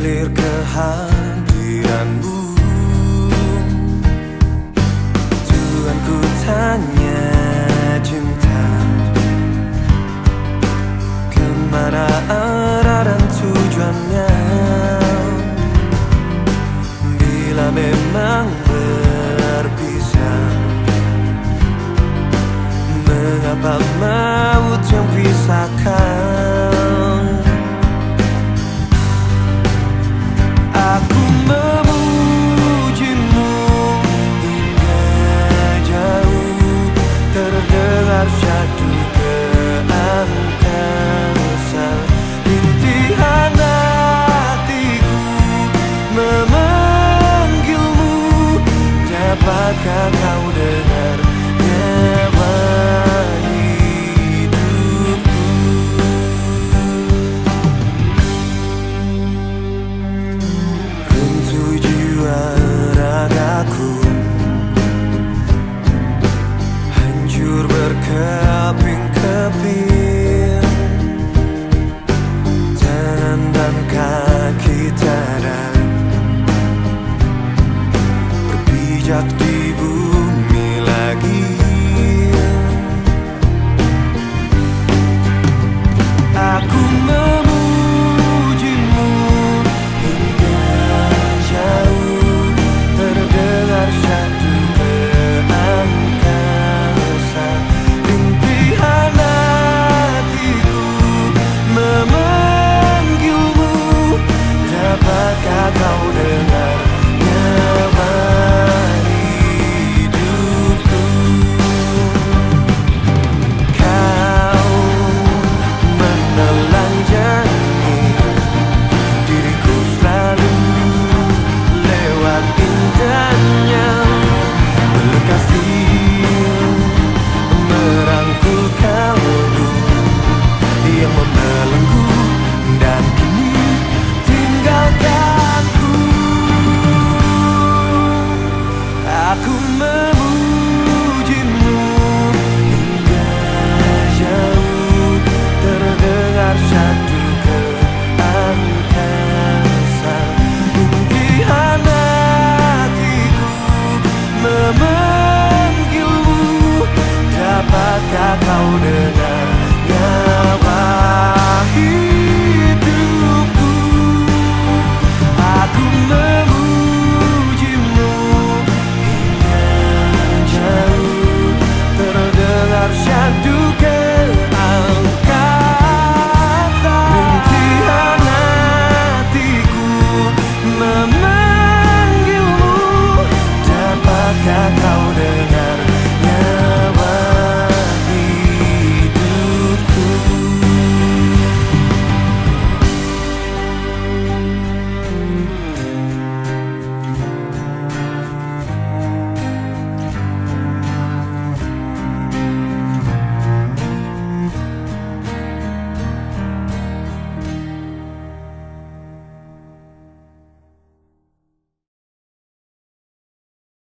hilir kehadiranmu. Tuhan ku tanya cinta. Ke mana arah dan tujuannya? Bila memang berpisah Mengapa maut yang pisahkan? bersatu як ти. indahnya berkasih.